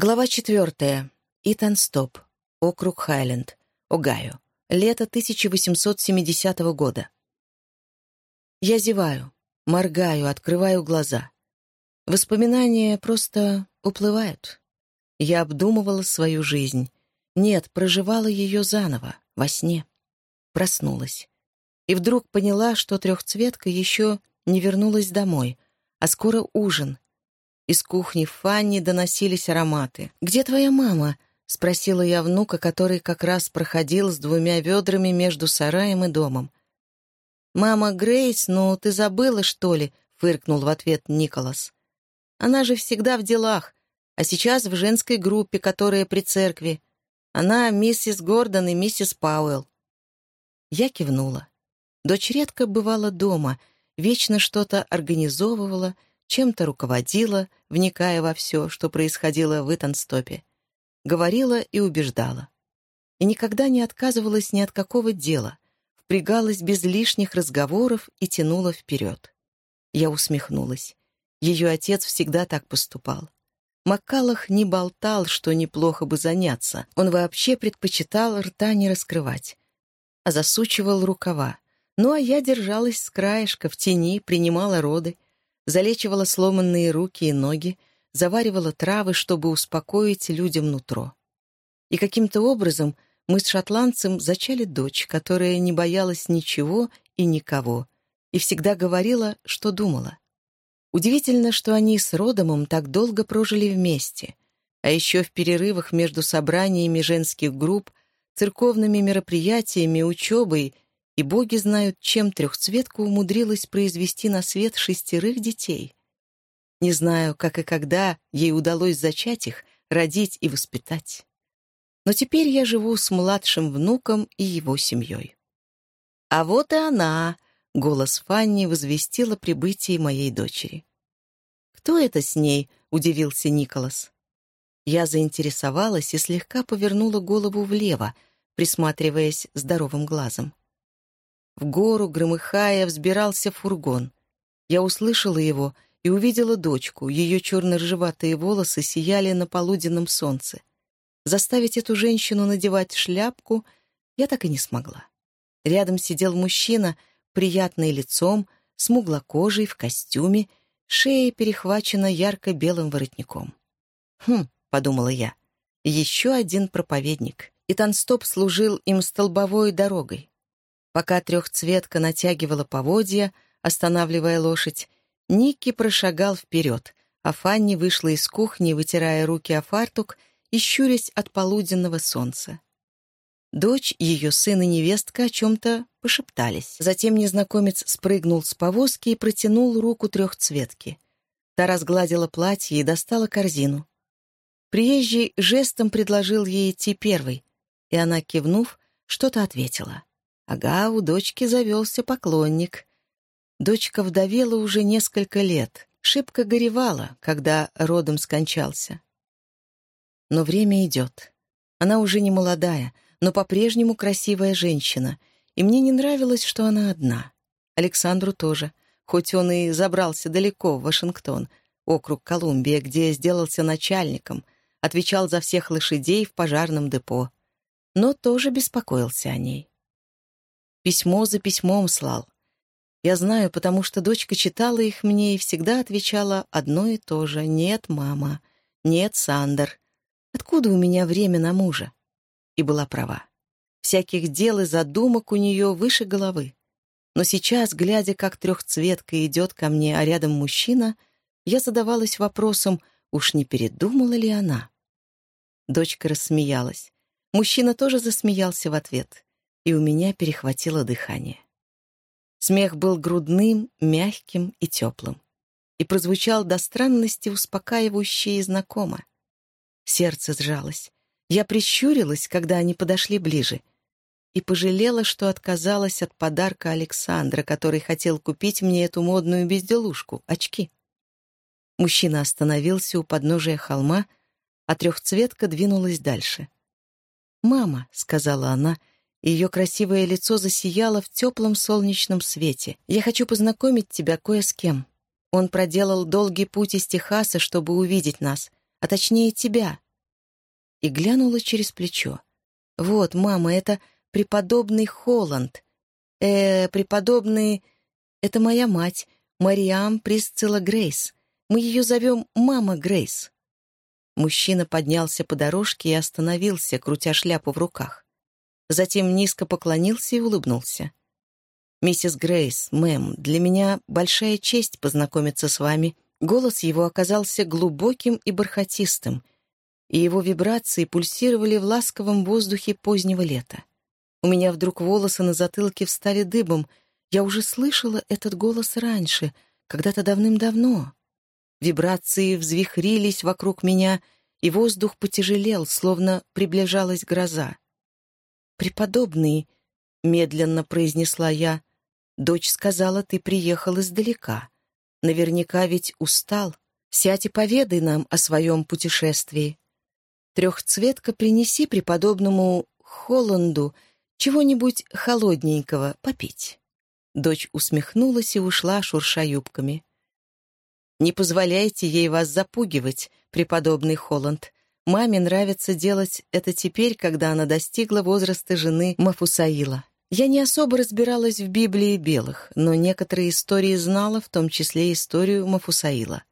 Глава четвертая. Итан Стоп. Округ Хайленд. Огайо. Лето 1870 года. Я зеваю, моргаю, открываю глаза. Воспоминания просто уплывают. Я обдумывала свою жизнь. Нет, проживала ее заново, во сне. Проснулась. И вдруг поняла, что трехцветка еще не вернулась домой, а скоро ужин. Из кухни Фанни доносились ароматы. «Где твоя мама?» — спросила я внука, который как раз проходил с двумя ведрами между сараем и домом. «Мама Грейс, ну ты забыла, что ли?» — фыркнул в ответ Николас. «Она же всегда в делах, а сейчас в женской группе, которая при церкви. Она миссис Гордон и миссис Пауэлл». Я кивнула. Дочь редко бывала дома, вечно что-то организовывала, чем-то руководила, вникая во все, что происходило в Итанстопе говорила и убеждала. И никогда не отказывалась ни от какого дела, впрягалась без лишних разговоров и тянула вперед. Я усмехнулась. Ее отец всегда так поступал. Маккалах не болтал, что неплохо бы заняться. Он вообще предпочитал рта не раскрывать, а засучивал рукава. Ну, а я держалась с краешка, в тени, принимала роды, залечивала сломанные руки и ноги, заваривала травы, чтобы успокоить людям нутро. И каким-то образом мы с шотландцем зачали дочь, которая не боялась ничего и никого, и всегда говорила, что думала. Удивительно, что они с Родомом так долго прожили вместе, а еще в перерывах между собраниями женских групп, церковными мероприятиями, учебой и боги знают, чем трехцветка умудрилась произвести на свет шестерых детей. Не знаю, как и когда ей удалось зачать их, родить и воспитать. Но теперь я живу с младшим внуком и его семьей. А вот и она, — голос Фанни возвестил о прибытии моей дочери. «Кто это с ней?» — удивился Николас. Я заинтересовалась и слегка повернула голову влево, присматриваясь здоровым глазом. В гору, громыхая, взбирался фургон. Я услышала его — и увидела дочку. Ее черно-ржеватые волосы сияли на полуденном солнце. Заставить эту женщину надевать шляпку я так и не смогла. Рядом сидел мужчина, приятный лицом, смуглокожий, в костюме, шея перехвачена ярко-белым воротником. «Хм», — подумала я, — «еще один проповедник». И танстоп служил им столбовой дорогой. Пока трехцветка натягивала поводья, останавливая лошадь, Никки прошагал вперед, а Фанни вышла из кухни, вытирая руки о фартук и щурясь от полуденного солнца. Дочь, ее сын и невестка о чем-то пошептались. Затем незнакомец спрыгнул с повозки и протянул руку трехцветки. Та разгладила платье и достала корзину. Приезжий жестом предложил ей идти первой, и она, кивнув, что-то ответила. Ага, у дочки завелся поклонник. Дочка вдовела уже несколько лет, шибко горевала, когда родом скончался. Но время идет. Она уже не молодая, но по-прежнему красивая женщина, и мне не нравилось, что она одна. Александру тоже, хоть он и забрался далеко, в Вашингтон, округ Колумбия, где сделался начальником, отвечал за всех лошадей в пожарном депо, но тоже беспокоился о ней. Письмо за письмом слал, я знаю, потому что дочка читала их мне и всегда отвечала одно и то же. «Нет, мама. Нет, Сандер. Откуда у меня время на мужа?» И была права. Всяких дел и задумок у нее выше головы. Но сейчас, глядя, как трехцветка идет ко мне, а рядом мужчина, я задавалась вопросом, уж не передумала ли она? Дочка рассмеялась. Мужчина тоже засмеялся в ответ, и у меня перехватило дыхание. Смех был грудным, мягким и теплым. И прозвучал до странности успокаивающе и знакомо. Сердце сжалось. Я прищурилась, когда они подошли ближе, и пожалела, что отказалась от подарка Александра, который хотел купить мне эту модную безделушку — очки. Мужчина остановился у подножия холма, а трехцветка двинулась дальше. «Мама», — сказала она, ее красивое лицо засияло в теплом солнечном свете. «Я хочу познакомить тебя кое с кем. Он проделал долгий путь из Техаса, чтобы увидеть нас, а точнее тебя, и глянула через плечо. «Вот, мама, это преподобный Холланд. Э, преподобный... Это моя мать, Мариам Присцилла Грейс. Мы ее зовем Мама Грейс». Мужчина поднялся по дорожке и остановился, крутя шляпу в руках. Затем низко поклонился и улыбнулся. «Миссис Грейс, мэм, для меня большая честь познакомиться с вами». Голос его оказался глубоким и бархатистым, и его вибрации пульсировали в ласковом воздухе позднего лета. У меня вдруг волосы на затылке встали дыбом. Я уже слышала этот голос раньше, когда-то давным-давно. Вибрации взвихрились вокруг меня, и воздух потяжелел, словно приближалась гроза. «Преподобный», — медленно произнесла я, — «дочь сказала, ты приехал издалека. Наверняка ведь устал. Сядь и поведай нам о своем путешествии. Трехцветка принеси преподобному Холланду чего-нибудь холодненького попить». Дочь усмехнулась и ушла, шурша юбками. «Не позволяйте ей вас запугивать, преподобный Холланд. Маме нравится делать это теперь, когда она достигла возраста жены Мафусаила. Я не особо разбиралась в Библии белых, но некоторые истории знала, в том числе историю Мафусаила.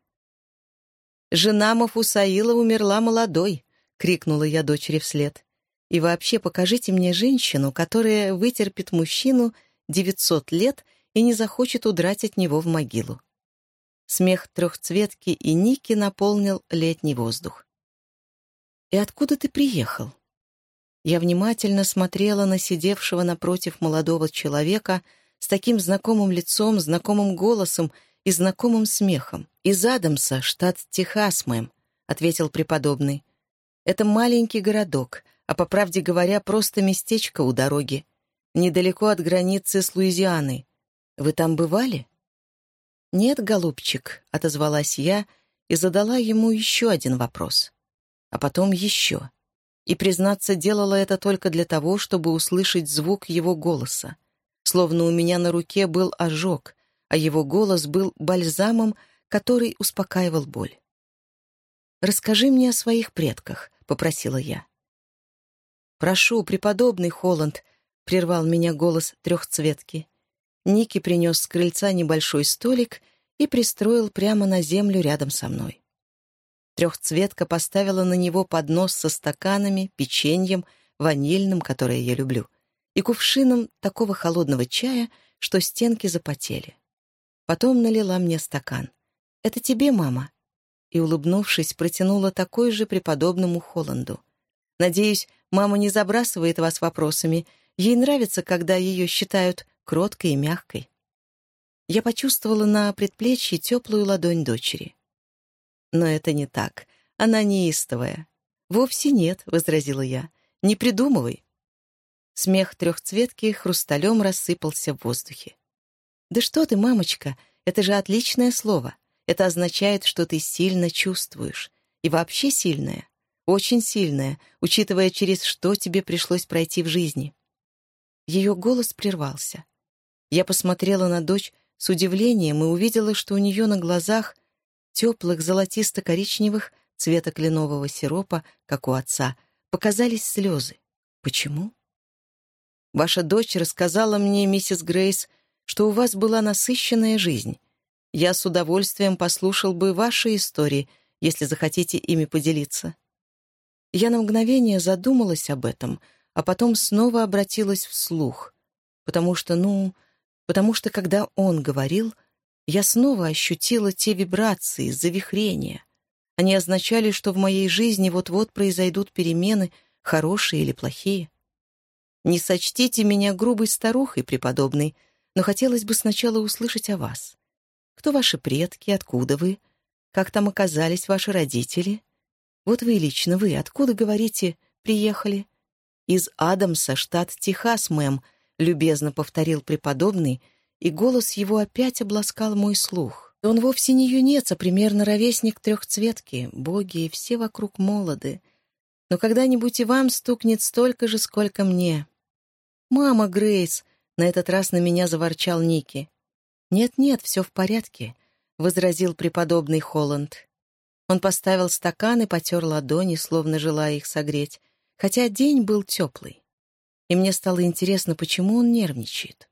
«Жена Мафусаила умерла молодой», — крикнула я дочери вслед. «И вообще покажите мне женщину, которая вытерпит мужчину 900 лет и не захочет удрать от него в могилу». Смех трехцветки и Ники наполнил летний воздух. «И откуда ты приехал?» Я внимательно смотрела на сидевшего напротив молодого человека с таким знакомым лицом, знакомым голосом и знакомым смехом. «Из Адамса, штат Техас, мэм», — ответил преподобный. «Это маленький городок, а, по правде говоря, просто местечко у дороги, недалеко от границы с Луизианой. Вы там бывали?» «Нет, голубчик», — отозвалась я и задала ему еще один вопрос. А потом еще и, признаться, делала это только для того, чтобы услышать звук его голоса. Словно у меня на руке был ожог, а его голос был бальзамом, который успокаивал боль. «Расскажи мне о своих предках», — попросила я. «Прошу, преподобный Холланд», — прервал меня голос трехцветки. Ники принес с крыльца небольшой столик и пристроил прямо на землю рядом со мной. Трехцветка поставила на него поднос со стаканами, печеньем, ванильным, которое я люблю, и кувшином такого холодного чая, что стенки запотели. Потом налила мне стакан. «Это тебе, мама?» И, улыбнувшись, протянула такой же преподобному Холланду. «Надеюсь, мама не забрасывает вас вопросами. Ей нравится, когда ее считают кроткой и мягкой». Я почувствовала на предплечье теплую ладонь дочери. Но это не так. Она неистовая. «Вовсе нет», — возразила я. «Не придумывай». Смех трехцветки хрусталем рассыпался в воздухе. «Да что ты, мамочка, это же отличное слово. Это означает, что ты сильно чувствуешь. И вообще сильная. Очень сильная, учитывая, через что тебе пришлось пройти в жизни». Ее голос прервался. Я посмотрела на дочь с удивлением и увидела, что у нее на глазах теплых золотисто-коричневых цвета кленового сиропа, как у отца, показались слезы. Почему? Ваша дочь рассказала мне, миссис Грейс, что у вас была насыщенная жизнь. Я с удовольствием послушал бы ваши истории, если захотите ими поделиться. Я на мгновение задумалась об этом, а потом снова обратилась вслух, потому что, ну, потому что, когда он говорил — я снова ощутила те вибрации, завихрения. Они означали, что в моей жизни вот-вот произойдут перемены, хорошие или плохие. Не сочтите меня грубой старухой, преподобный, но хотелось бы сначала услышать о вас. Кто ваши предки, откуда вы? Как там оказались ваши родители? Вот вы лично, вы, откуда, говорите, приехали? Из Адамса, штат Техас, мэм, любезно повторил преподобный — и голос его опять обласкал мой слух. Он вовсе не юнец, а примерно ровесник трехцветки, боги и все вокруг молоды. Но когда-нибудь и вам стукнет столько же, сколько мне. «Мама, Грейс!» — на этот раз на меня заворчал Ники. «Нет-нет, все в порядке», — возразил преподобный Холланд. Он поставил стакан и потер ладони, словно желая их согреть, хотя день был теплый. И мне стало интересно, почему он нервничает.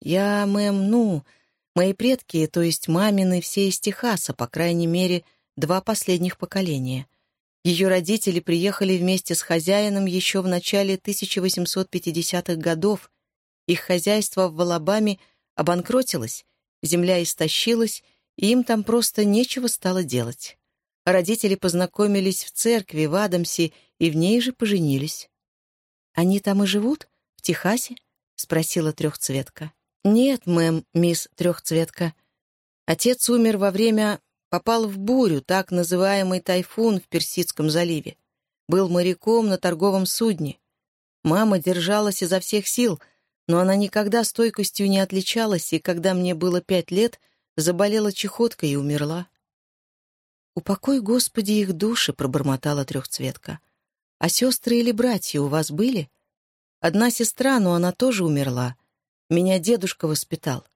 «Я, мэм, ну, мои предки, то есть мамины, все из Техаса, по крайней мере, два последних поколения. Ее родители приехали вместе с хозяином еще в начале 1850-х годов. Их хозяйство в Алабаме обанкротилось, земля истощилась, и им там просто нечего стало делать. Родители познакомились в церкви в Адамсе и в ней же поженились. «Они там и живут? В Техасе?» — спросила Трехцветка. «Нет, мэм, мисс Трехцветка. Отец умер во время Попал в бурю, так называемый тайфун в Персидском заливе. Был моряком на торговом судне. Мама держалась изо всех сил, но она никогда стойкостью не отличалась, и когда мне было пять лет, заболела чехоткой и умерла. «Упокой, Господи, их души», — пробормотала трехцветка. «А сестры или братья у вас были? Одна сестра, но она тоже умерла. Меня дедушка воспитал».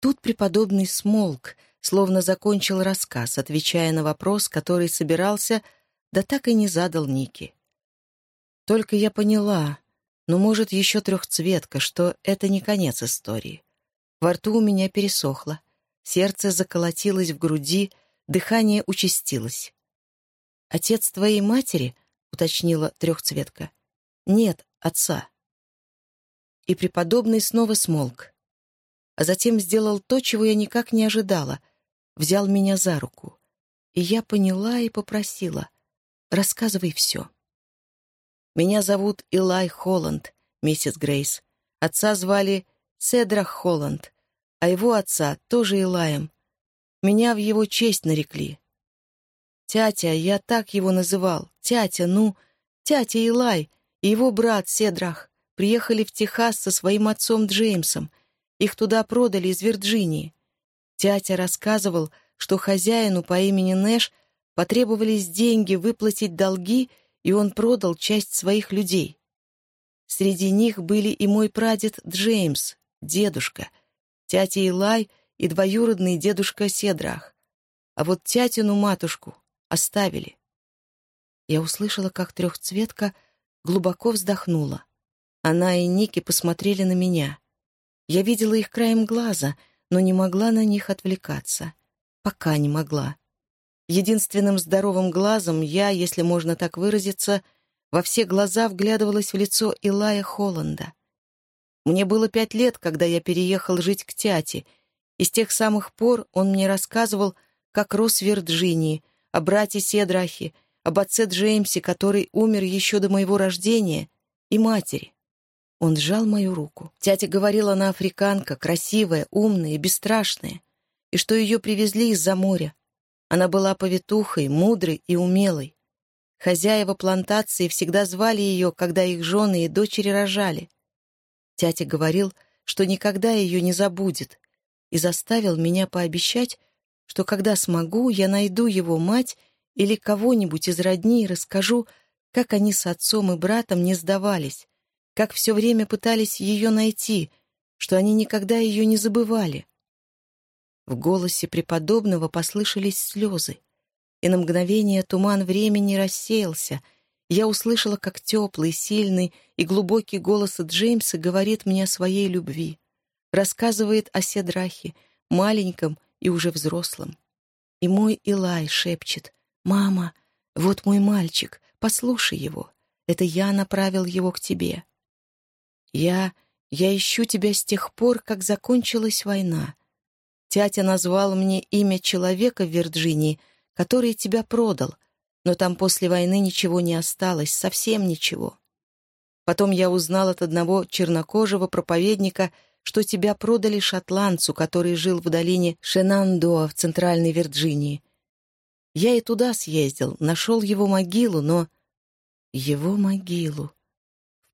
Тут преподобный смолк — словно закончил рассказ, отвечая на вопрос, который собирался, да так и не задал Ники. Только я поняла, ну, может, еще трехцветка, что это не конец истории. Во рту у меня пересохло, сердце заколотилось в груди, дыхание участилось. «Отец твоей матери?» — уточнила трехцветка. «Нет, отца». И преподобный снова смолк, а затем сделал то, чего я никак не ожидала — взял меня за руку. И я поняла и попросила. «Рассказывай все». «Меня зовут Илай Холланд, миссис Грейс. Отца звали Седрах Холланд, а его отца тоже Илаем. Меня в его честь нарекли. Тятя, я так его называл. Тятя, ну, тятя Илай и его брат Седрах приехали в Техас со своим отцом Джеймсом. Их туда продали из Вирджинии. Тятя рассказывал, что хозяину по имени Нэш потребовались деньги выплатить долги, и он продал часть своих людей. Среди них были и мой прадед Джеймс, дедушка, тятя Илай и двоюродный дедушка Седрах. А вот тятину матушку оставили. Я услышала, как трехцветка глубоко вздохнула. Она и Ники посмотрели на меня. Я видела их краем глаза — но не могла на них отвлекаться. Пока не могла. Единственным здоровым глазом я, если можно так выразиться, во все глаза вглядывалась в лицо Илая Холланда. Мне было пять лет, когда я переехал жить к тяте, и с тех самых пор он мне рассказывал, как рос в Вирджинии, о брате Седрахе, об отце Джеймсе, который умер еще до моего рождения, и матери. Он сжал мою руку. Тятя говорила, она африканка, красивая, умная и бесстрашная, и что ее привезли из-за моря. Она была повитухой, мудрой и умелой. Хозяева плантации всегда звали ее, когда их жены и дочери рожали. Тятя говорил, что никогда ее не забудет, и заставил меня пообещать, что когда смогу, я найду его мать или кого-нибудь из родни и расскажу, как они с отцом и братом не сдавались, как все время пытались ее найти, что они никогда ее не забывали. В голосе преподобного послышались слезы, и на мгновение туман времени рассеялся. Я услышала, как теплый, сильный и глубокий голос Джеймса говорит мне о своей любви, рассказывает о Седрахе, маленьком и уже взрослом. И мой Илай шепчет «Мама, вот мой мальчик, послушай его. Это я направил его к тебе. Я... я ищу тебя с тех пор, как закончилась война. Тятя назвал мне имя человека в Вирджинии, который тебя продал, но там после войны ничего не осталось, совсем ничего. Потом я узнал от одного чернокожего проповедника, что тебя продали шотландцу, который жил в долине Шенандоа в Центральной Вирджинии. Я и туда съездил, нашел его могилу, но... Его могилу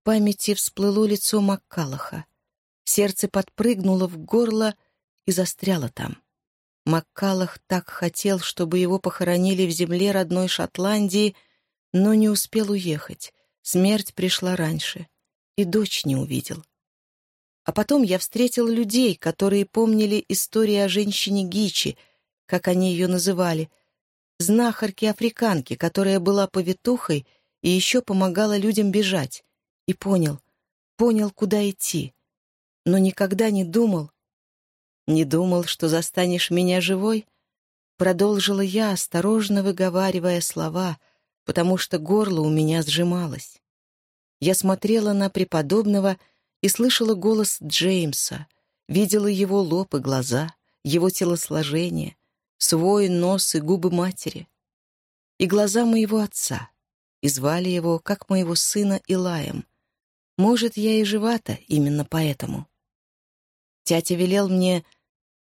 памяти всплыло лицо Маккалаха. Сердце подпрыгнуло в горло и застряло там. Маккалах так хотел, чтобы его похоронили в земле родной Шотландии, но не успел уехать. Смерть пришла раньше, и дочь не увидел. А потом я встретил людей, которые помнили историю о женщине Гичи, как они ее называли, знахарки-африканки, которая была повитухой и еще помогала людям бежать, и понял, понял, куда идти, но никогда не думал, не думал, что застанешь меня живой, продолжила я, осторожно выговаривая слова, потому что горло у меня сжималось. Я смотрела на преподобного и слышала голос Джеймса, видела его лоб и глаза, его телосложение, свой нос и губы матери, и глаза моего отца, и звали его, как моего сына, Илаем. Может, я и жива-то именно поэтому. Тятя велел мне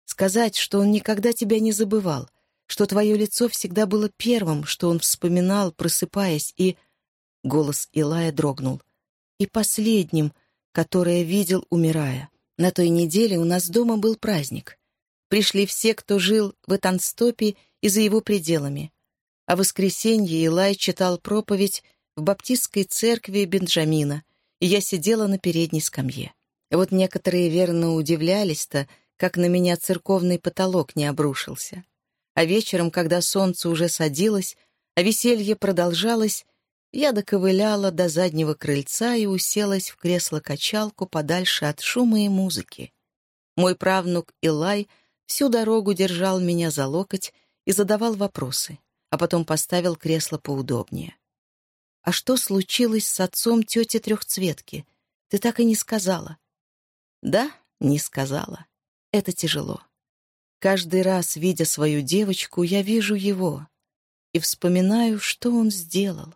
сказать, что он никогда тебя не забывал, что твое лицо всегда было первым, что он вспоминал, просыпаясь, и... Голос Илая дрогнул. И последним, которое видел, умирая. На той неделе у нас дома был праздник. Пришли все, кто жил в Этанстопе и за его пределами. А в воскресенье Илай читал проповедь в баптистской церкви Бенджамина, я сидела на передней скамье. Вот некоторые верно удивлялись-то, как на меня церковный потолок не обрушился. А вечером, когда солнце уже садилось, а веселье продолжалось, я доковыляла до заднего крыльца и уселась в кресло-качалку подальше от шума и музыки. Мой правнук Илай всю дорогу держал меня за локоть и задавал вопросы, а потом поставил кресло поудобнее. «А что случилось с отцом тети Трехцветки? Ты так и не сказала». «Да, не сказала. Это тяжело. Каждый раз, видя свою девочку, я вижу его и вспоминаю, что он сделал.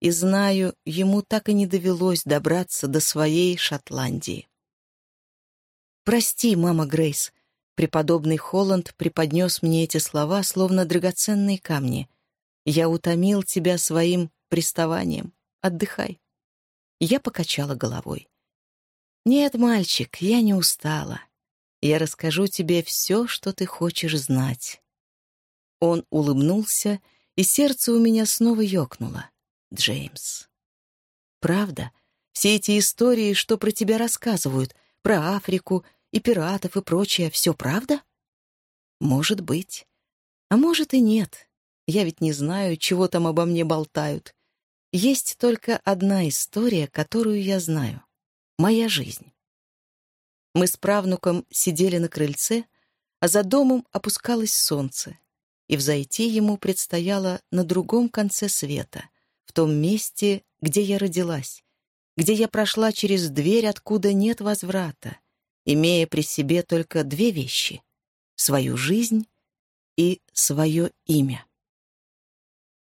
И знаю, ему так и не довелось добраться до своей Шотландии. «Прости, мама Грейс», — преподобный Холланд преподнес мне эти слова, словно драгоценные камни. «Я утомил тебя своим приставанием. Отдыхай». Я покачала головой. «Нет, мальчик, я не устала. Я расскажу тебе все, что ты хочешь знать». Он улыбнулся, и сердце у меня снова ёкнуло. Джеймс. «Правда? Все эти истории, что про тебя рассказывают, про Африку и пиратов и прочее, все правда?» «Может быть. А может и нет. Я ведь не знаю, чего там обо мне болтают. Есть только одна история, которую я знаю моя жизнь. Мы с правнуком сидели на крыльце, а за домом опускалось солнце, и взойти ему предстояло на другом конце света, в том месте, где я родилась, где я прошла через дверь, откуда нет возврата, имея при себе только две вещи — свою жизнь и свое имя.